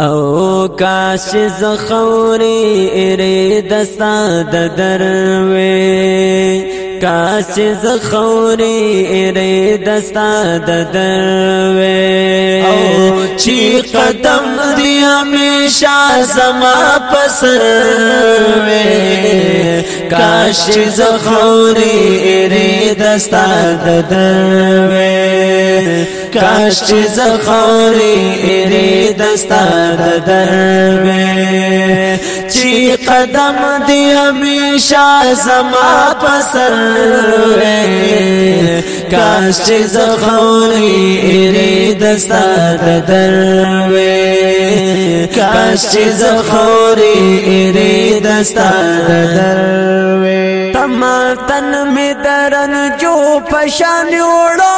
او کاش زخوري ری دستا د دروي کاش زخوري ری دستا د دروي او چی قدم دی همیشه زما پسر وي کاش زخوري ری دستا د دروي کاش چې زخوري ری دستا د دربه چې قدم دی همیشه زما پسر کاش چې زخوري ری دستا د دربه کاش چې زخوري ری دستا د دربه تم تن می درن جو پشان وړو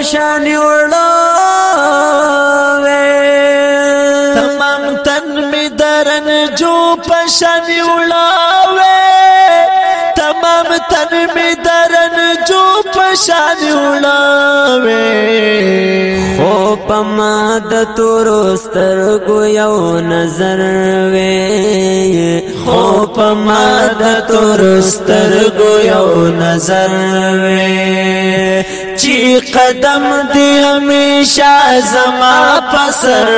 پشان وړاوې تمام تن می درن جو پشان وړاوې تمام تن می درن جو پشان وړاوې خو پما د تورستر کو یو نظر وې خو پما د تورستر کو یو نظر وې قدم دی ہمیشہ زما پسر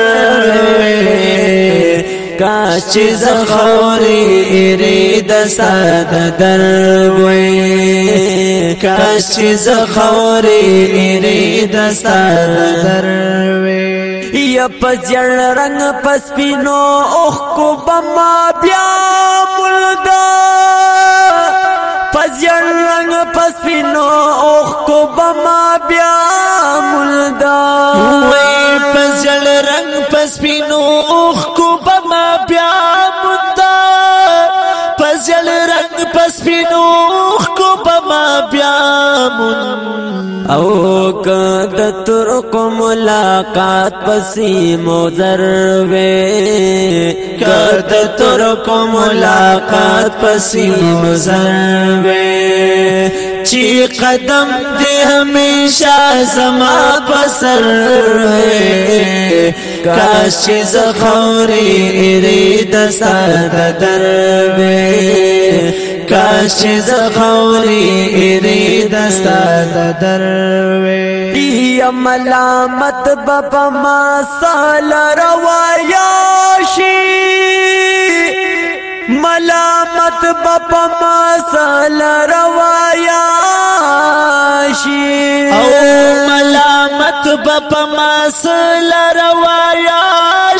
کاچ زخوری ارید ساد دروی کاچ زخوری ارید ساد دروی یا پزیڑ رنگ پس پینو اوخ کو بما بیا ملدا پزیڑ رنگ پس پینو اوخ بیا ملدا وې پزړ رنگ پسپینو اوخ کو بما بیا ملدا پزړ رنگ پسپینو اوخ کو بما بیا مون او کد تر کو ملاقات پسې موزر وې کد تر کو ملاقات پسې موزر وې چی قدم دے ہمیشہ زما پسر کاش چی زخوری رید ساد در وے کاش چی زخوری رید ساد در وے یم لامت بابا ما سال روایا شیر ملامت بپ مسل روایا شي او ملامت بپ مسل روایا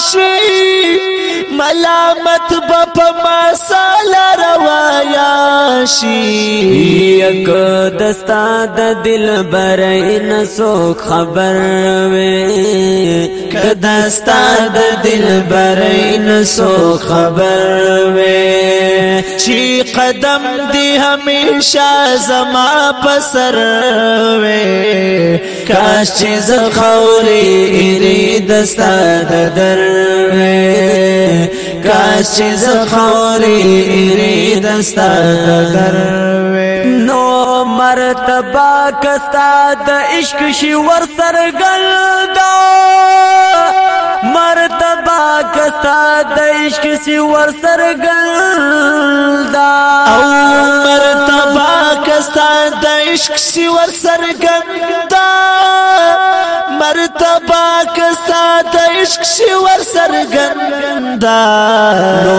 شي ملامت په مسال روایا شي یک دستا د دل بر ان سو خبر وې ک دستا د دل بر ان سو خبر وې چې قدم دی همیشه زما پسر وې کاش چې زخوري ری دستا د در وې کاش چیز خوری ایری دستا دروی نو مرتبہ کستا د عشق شی ور سرگل دا مرتبہ کستا د عشق شی ور سرگل دا او مرتبہ کستا د عشق شی ور سرگل دا مرتبه کستا د عشق شي ور سرګندا نو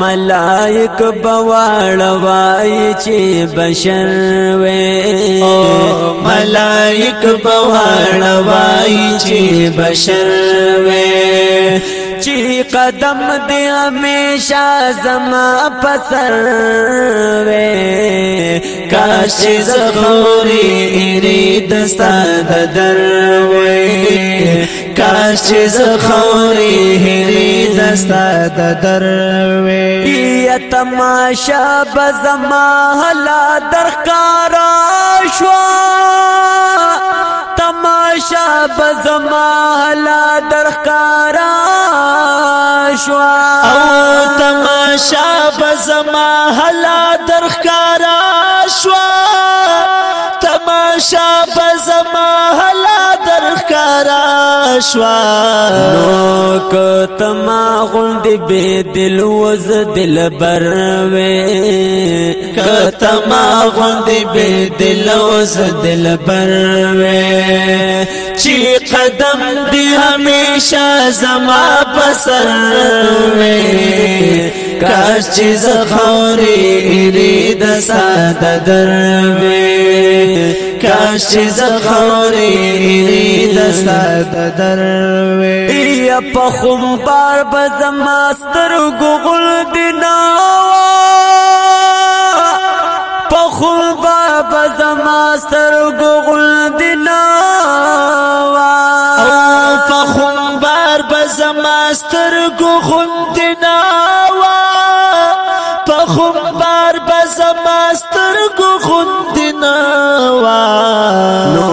ملائک بواړ وای چې بشر وې او ملائک بواړ وای چې بشر وې چې قدم دې امه همیشه زما پسر وې کاش زخوري ری دستا د در وې کاش زخوري ری دستا د در وې یا تماشا بزما هلا درخارا شوا تماشا بزما هلا درخارا شو او تماشا بزما هلا درخکارا شو تماشا بزما هلا درخکارا شو نو که تما غوند به دل وز دل بروي که تما غوند به دل وز دل بروي چی قدم دی همیشه زما سر وې کاش چې زخوري ری د ساده در وې کاش چې زخوري ری د ساده در وې یا په خوم بار بزما سترګو غل دینا په خوم بار بزما سترګو غل زما سترګو خوند نه وا په خوم بار به زما سترګو خوند نه وا نو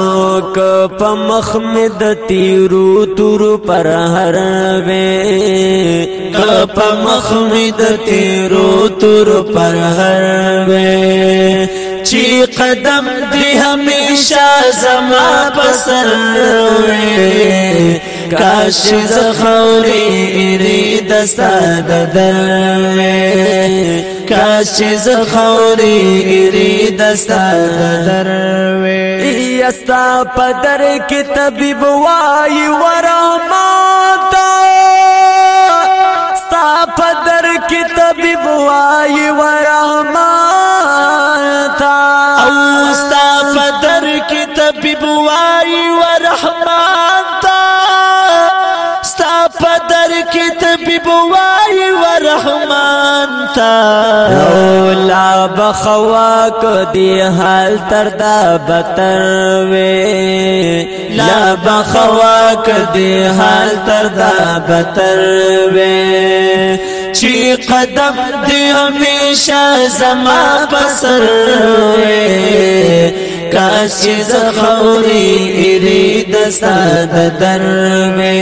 ک په مخ مې د تیرو تور پر هر وې ک په مخ مې د تیرو تور پر هر وې چی قدم دی همیشا زما پسر وې کاش زخوري ری دستا ددر کاش زخوري ری دستا ددر یستا پدر کی طبيب وای ورحمتا ستا پدر کی طبيب وای ورحمتا او ستا پدر کی طبيب وای ورحمتا بوای و رحمان تا رولا بخوا کو دی حال تر دا بتر وی لا بخوا کو دی حال تر دا بتر وی چی قدم دی همیشه زما پسر وی کاش چې زخوري اړي د ساده دروي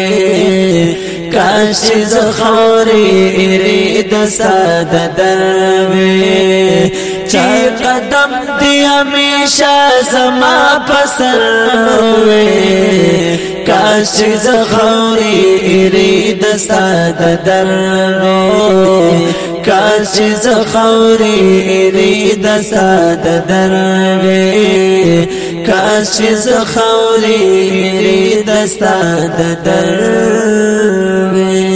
کاش زخوري ری د ساده دروي چا قدم دی همیشه زما پسر وي کاش زخوري ری د ساده دروي کاشی زخوری ری دساد دروی کاشی زخوری ری دساد دروی